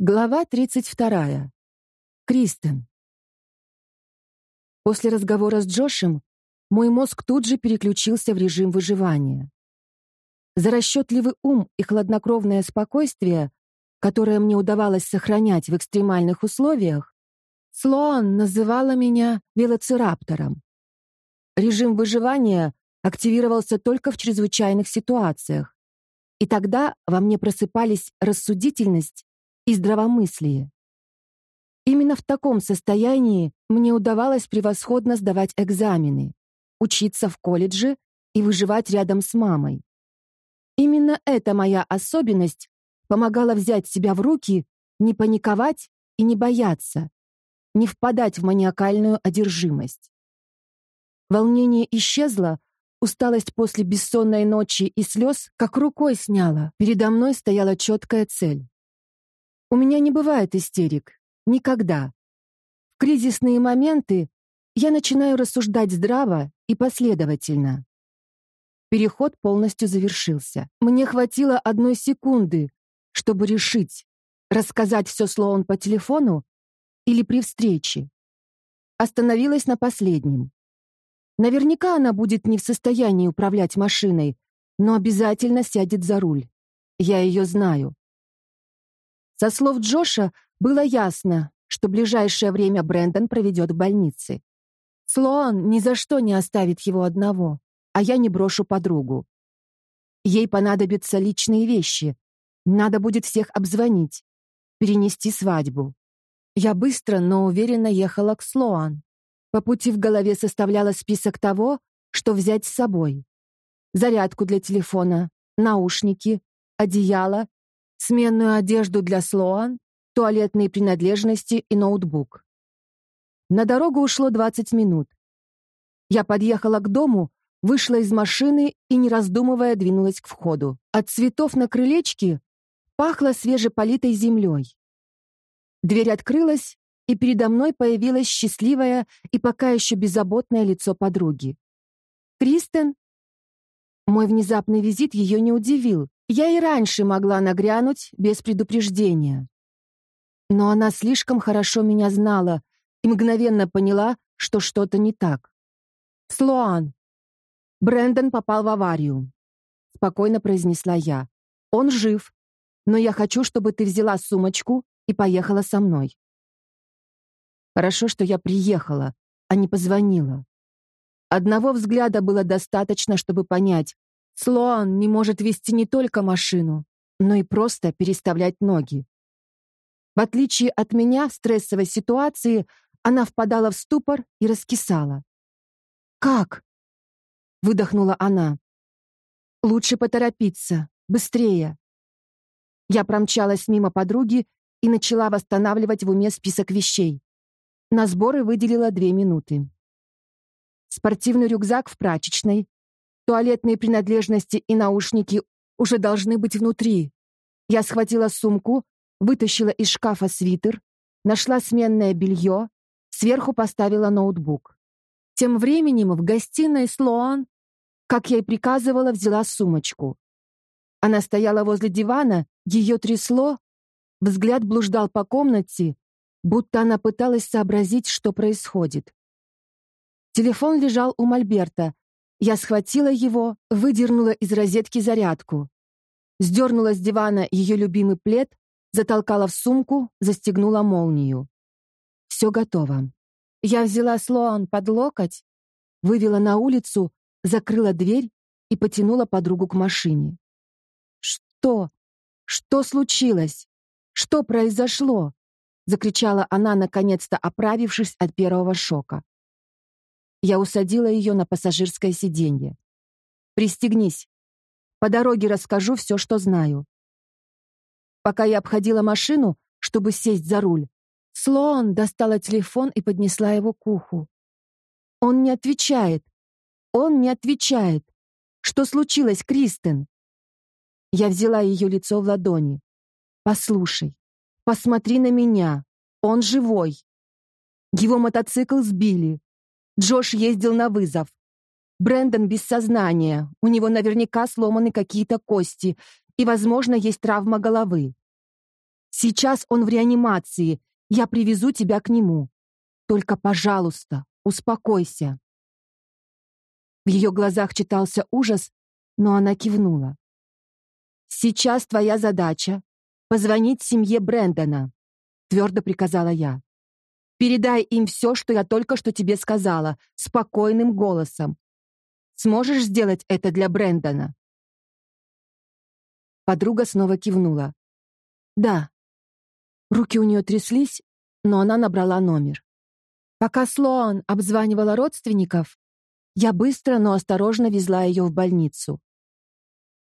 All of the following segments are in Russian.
Глава 32. Кристен. После разговора с Джошем мой мозг тут же переключился в режим выживания. За расчетливый ум и хладнокровное спокойствие, которое мне удавалось сохранять в экстремальных условиях, Слоан называла меня велоцираптором. Режим выживания активировался только в чрезвычайных ситуациях, и тогда во мне просыпались рассудительность и здравомыслие. Именно в таком состоянии мне удавалось превосходно сдавать экзамены, учиться в колледже и выживать рядом с мамой. Именно эта моя особенность помогала взять себя в руки, не паниковать и не бояться, не впадать в маниакальную одержимость. Волнение исчезло, усталость после бессонной ночи и слез как рукой сняла. Передо мной стояла четкая цель. У меня не бывает истерик. Никогда. В кризисные моменты я начинаю рассуждать здраво и последовательно. Переход полностью завершился. Мне хватило одной секунды, чтобы решить, рассказать все Слоун по телефону или при встрече. Остановилась на последнем. Наверняка она будет не в состоянии управлять машиной, но обязательно сядет за руль. Я ее знаю. Со слов Джоша было ясно, что ближайшее время Брэндон проведет в больнице. Слоан ни за что не оставит его одного, а я не брошу подругу. Ей понадобятся личные вещи. Надо будет всех обзвонить, перенести свадьбу. Я быстро, но уверенно ехала к Слоан. По пути в голове составляла список того, что взять с собой. Зарядку для телефона, наушники, одеяло сменную одежду для Слоан, туалетные принадлежности и ноутбук. На дорогу ушло 20 минут. Я подъехала к дому, вышла из машины и, не раздумывая, двинулась к входу. От цветов на крылечке пахло свежеполитой землей. Дверь открылась, и передо мной появилось счастливое и пока еще беззаботное лицо подруги. «Кристен?» Мой внезапный визит ее не удивил. Я и раньше могла нагрянуть без предупреждения. Но она слишком хорошо меня знала и мгновенно поняла, что что-то не так. «Слоан!» Брэндон попал в аварию. Спокойно произнесла я. «Он жив, но я хочу, чтобы ты взяла сумочку и поехала со мной». Хорошо, что я приехала, а не позвонила. Одного взгляда было достаточно, чтобы понять, Слоан не может вести не только машину, но и просто переставлять ноги. В отличие от меня в стрессовой ситуации, она впадала в ступор и раскисала. «Как?» — выдохнула она. «Лучше поторопиться, быстрее». Я промчалась мимо подруги и начала восстанавливать в уме список вещей. На сборы выделила две минуты. Спортивный рюкзак в прачечной, Туалетные принадлежности и наушники уже должны быть внутри. Я схватила сумку, вытащила из шкафа свитер, нашла сменное белье, сверху поставила ноутбук. Тем временем в гостиной Слоан, как я и приказывала, взяла сумочку. Она стояла возле дивана, ее трясло, взгляд блуждал по комнате, будто она пыталась сообразить, что происходит. Телефон лежал у Мольберта, я схватила его, выдернула из розетки зарядку. Сдернула с дивана ее любимый плед, затолкала в сумку, застегнула молнию. Все готово. Я взяла Слоан под локоть, вывела на улицу, закрыла дверь и потянула подругу к машине. «Что? Что случилось? Что произошло?» — закричала она, наконец-то оправившись от первого шока. Я усадила ее на пассажирское сиденье. «Пристегнись. По дороге расскажу все, что знаю». Пока я обходила машину, чтобы сесть за руль, Слоан достала телефон и поднесла его к уху. Он не отвечает. Он не отвечает. Что случилось, Кристен? Я взяла ее лицо в ладони. Послушай, посмотри на меня. Он живой. Его мотоцикл сбили. Джош ездил на вызов. Брэндон без сознания, у него наверняка сломаны какие-то кости, и, возможно, есть травма головы. Сейчас он в реанимации. Я привезу тебя к нему. Только, пожалуйста, успокойся». В ее глазах читался ужас, но она кивнула. «Сейчас твоя задача — позвонить семье Брэндона», — твердо приказала я. «Передай им все, что я только что тебе сказала, спокойным голосом. Сможешь сделать это для Брэндона?» Подруга снова кивнула. «Да». Руки у нее тряслись, но она набрала номер. Пока Слоан обзванивала родственников, я быстро, но осторожно везла ее в больницу.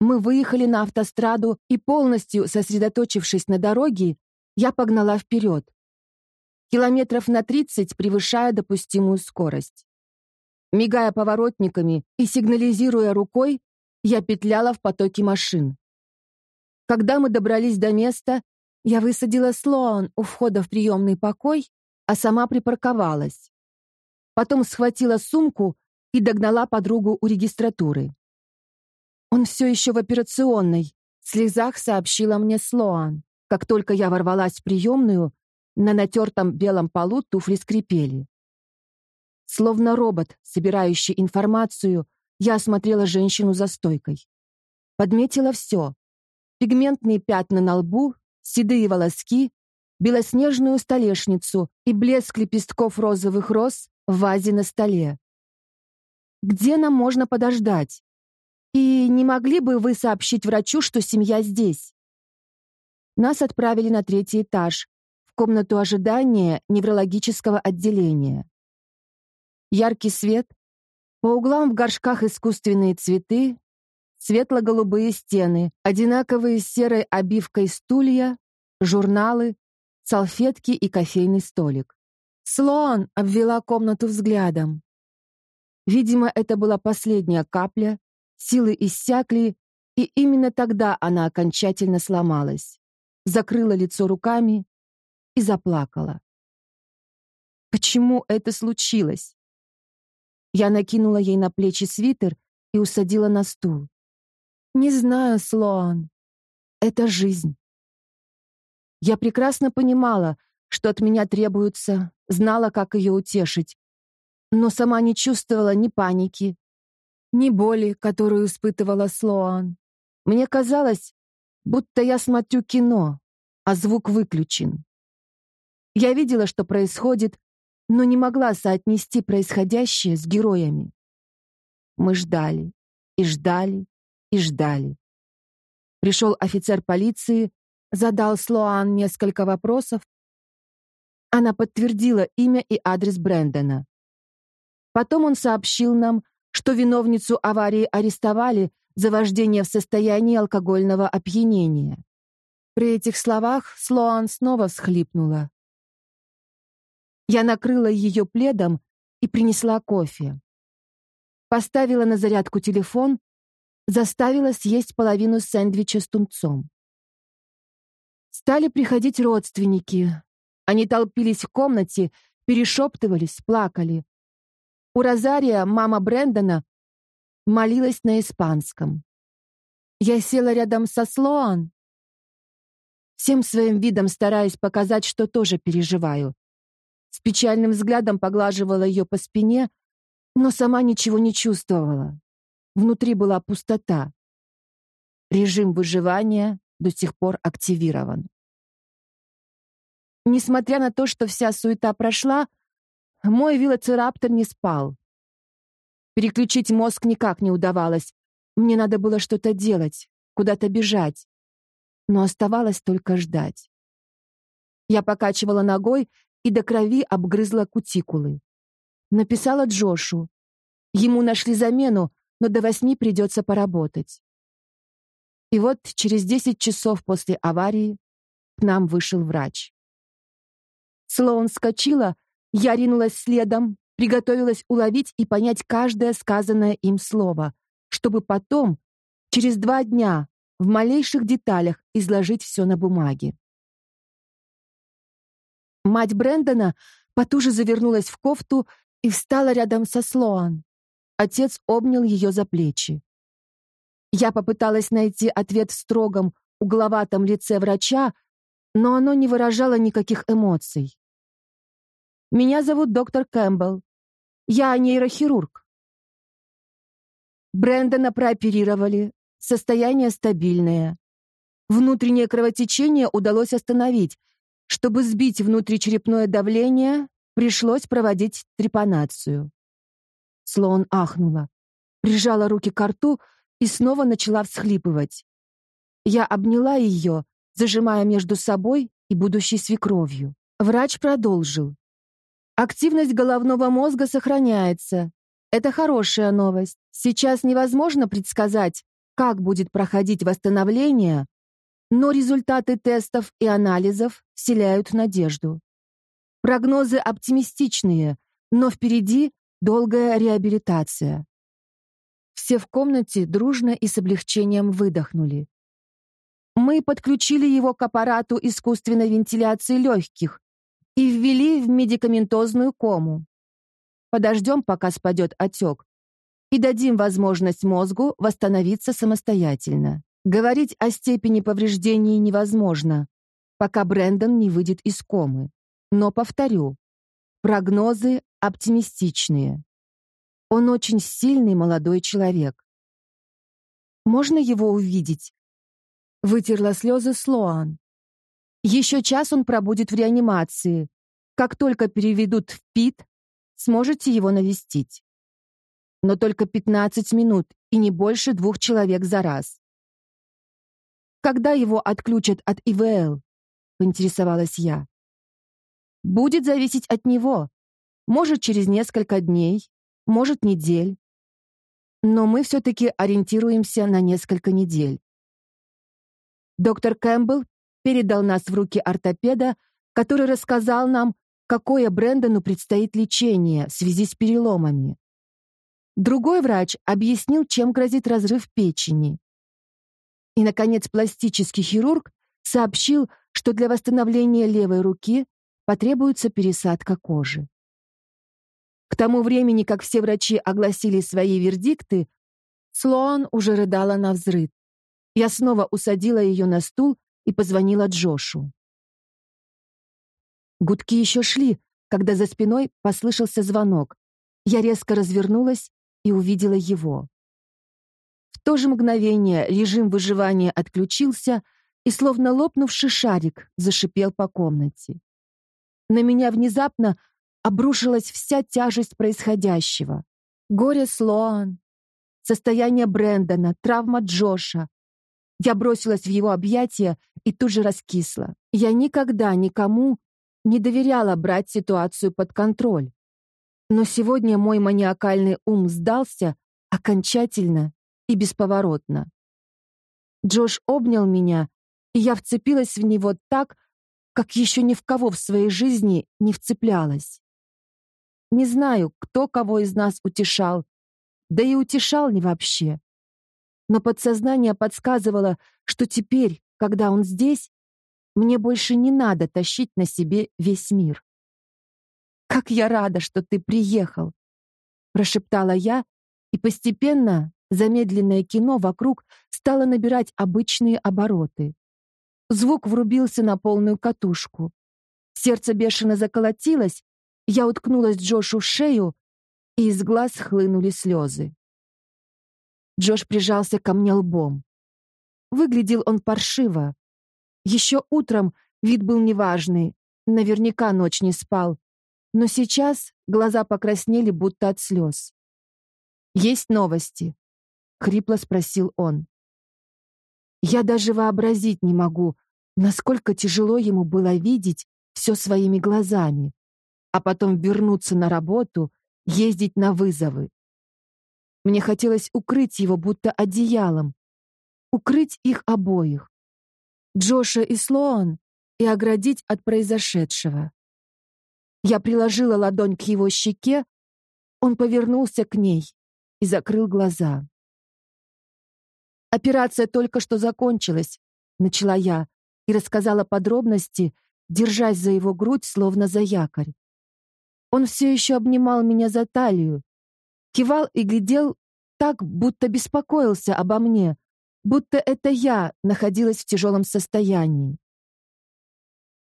Мы выехали на автостраду, и полностью сосредоточившись на дороге, я погнала вперед. Километров на 30, превышая допустимую скорость. Мигая поворотниками и сигнализируя рукой, я петляла в потоке машин. Когда мы добрались до места, я высадила Слоан у входа в приемный покой, а сама припарковалась. Потом схватила сумку и догнала подругу у регистратуры. «Он все еще в операционной», — в слезах сообщила мне Слоан. Как только я ворвалась в приемную, на натертом белом полу туфли скрипели. Словно робот, собирающий информацию, я осмотрела женщину за стойкой. Подметила все пигментные пятна на лбу, седые волоски, белоснежную столешницу и блеск лепестков розовых роз в вазе на столе. Где нам можно подождать? И не могли бы вы сообщить врачу, что семья здесь? Нас отправили на третий этаж, в комнату ожидания неврологического отделения. Яркий свет, по углам в горшках искусственные цветы, светло-голубые стены, одинаковые с серой обивкой стулья, журналы, салфетки и кофейный столик. Слоан обвела комнату взглядом. Видимо, это была последняя капля, силы иссякли, и именно тогда она окончательно сломалась. Закрыла лицо руками и заплакала. Почему это случилось? Я накинула ей на плечи свитер и усадила на стул. Не знаю, Слоан. Это жизнь. Я прекрасно понимала, что от меня требуется, знала, как ее утешить, но сама не чувствовала ни паники, ни боли, которую испытывала Слоан. Мне казалось, будто я смотрю кино, а звук выключен. Я видела, что происходит, но не могла соотнести происходящее с героями. Мы ждали и ждали и ждали. Пришел офицер полиции, задал Слоан несколько вопросов. Она подтвердила имя и адрес Брэндона. Потом он сообщил нам, что виновницу аварии арестовали за вождение в состоянии алкогольного опьянения. При этих словах Слоан снова всхлипнула. Я накрыла ее пледом и принесла кофе. Поставила на зарядку телефон заставила съесть половину сэндвича с тунцом. Стали приходить родственники. Они толпились в комнате, перешептывались, плакали. У Розария, мама Брэндона, молилась на испанском. Я села рядом со Слоан, всем своим видом стараясь показать, что тоже переживаю. С печальным взглядом поглаживала ее по спине, но сама ничего не чувствовала. Внутри была пустота. Режим выживания до сих пор активирован. Несмотря на то, что вся суета прошла, мой велоцираптор не спал. Переключить мозг никак не удавалось. Мне надо было что-то делать, куда-то бежать. Но оставалось только ждать. Я покачивала ногой и до крови обгрызла кутикулы. Написала Джошу. Ему нашли замену, но до восьми придется поработать. И вот через десять часов после аварии к нам вышел врач. Слоун вскочила, я ринулась следом, приготовилась уловить и понять каждое сказанное им слово, чтобы потом, через два дня, в малейших деталях изложить все на бумаге. Мать Брэндона потуже завернулась в кофту и встала рядом со Слоан. Отец обнял ее за плечи. Я попыталась найти ответ в строгом, угловатом лице врача, но оно не выражало никаких эмоций. «Меня зовут доктор Кэмпбелл. Я нейрохирург». Брэндона прооперировали, состояние стабильное. Внутреннее кровотечение удалось остановить. Чтобы сбить внутричерепное давление, пришлось проводить трепанацию. Слоун ахнула, прижала руки к рту и снова начала всхлипывать. Я обняла ее, зажимая между собой и будущей свекровью. Врач продолжил. Активность головного мозга сохраняется. Это хорошая новость. Сейчас невозможно предсказать, как будет проходить восстановление, но результаты тестов и анализов вселяют надежду. Прогнозы оптимистичные, но впереди долгая реабилитация. Все в комнате дружно и с облегчением выдохнули. Мы подключили его к аппарату искусственной вентиляции легких и ввели в медикаментозную кому. Подождем, пока спадет отек, и дадим возможность мозгу восстановиться самостоятельно. Говорить о степени повреждений невозможно, пока Брэндон не выйдет из комы. Но, повторю, прогнозы оптимистичные. Он очень сильный молодой человек. Можно его увидеть? Вытерла слезы Слоан. Еще час он пробудет в реанимации. Как только переведут в ПИТ, сможете его навестить. Но только 15 минут и не больше двух человек за раз. Когда его отключат от ИВЛ? Поинтересовалась я. Будет зависеть от него. Может, через несколько дней, может, недель. Но мы все-таки ориентируемся на несколько недель. Доктор Кэмпбелл передал нас в руки ортопеда, который рассказал нам, какое Брэндону предстоит лечение в связи с переломами. Другой врач объяснил, чем грозит разрыв печени. И, наконец, пластический хирург сообщил, что для восстановления левой руки потребуется пересадка кожи. К тому времени, как все врачи огласили свои вердикты, Слоан уже рыдала на взрыв. Я снова усадила ее на стул и позвонила Джошу. Гудки еще шли, когда за спиной послышался звонок. Я резко развернулась и увидела его. То же мгновение режим выживания отключился, и словно лопнувший шарик зашипел по комнате. На меня внезапно обрушилась вся тяжесть происходящего. Горе Слоан, состояние Брэндона, травма Джоша, я бросилась в его объятия и тут же раскисла. Я никогда никому не доверяла брать ситуацию под контроль. Но сегодня мой маниакальный ум сдался окончательно и бесповоротно. Джош обнял меня, и я вцепилась в него так, как еще ни в кого в своей жизни не вцеплялась. Не знаю, кто кого из нас утешал, да и утешал ли вообще но подсознание подсказывало, что теперь, когда он здесь, мне больше не надо тащить на себе весь мир. «Как я рада, что ты приехал!» прошептала я, и постепенно замедленное кино вокруг стало набирать обычные обороты. Звук врубился на полную катушку. Сердце бешено заколотилось, я уткнулась Джошу в шею, и из глаз хлынули слезы. Джош прижался ко мне лбом. Выглядел он паршиво. Еще утром вид был неважный, наверняка ночь не спал. Но сейчас глаза покраснели, будто от слез. «Есть новости?» — хрипло спросил он. Я даже вообразить не могу, насколько тяжело ему было видеть все своими глазами, а потом вернуться на работу, ездить на вызовы. Мне хотелось укрыть его будто одеялом, укрыть их обоих, Джоша и Слоан, и оградить от произошедшего. Я приложила ладонь к его щеке, он повернулся к ней и закрыл глаза. «Операция только что закончилась», — начала я и рассказала подробности, держась за его грудь, словно за якорь. Он все еще обнимал меня за талию, кивал и глядел так, будто беспокоился обо мне, будто это я находилась в тяжелом состоянии.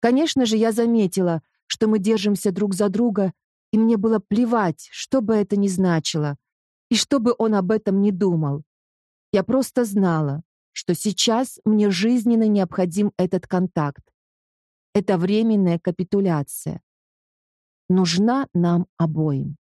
Конечно же, я заметила, что мы держимся друг за друга, и мне было плевать, что бы это ни значило, и что бы он об этом не думал. Я просто знала, что сейчас мне жизненно необходим этот контакт. Это временная капитуляция. Нужна нам обоим.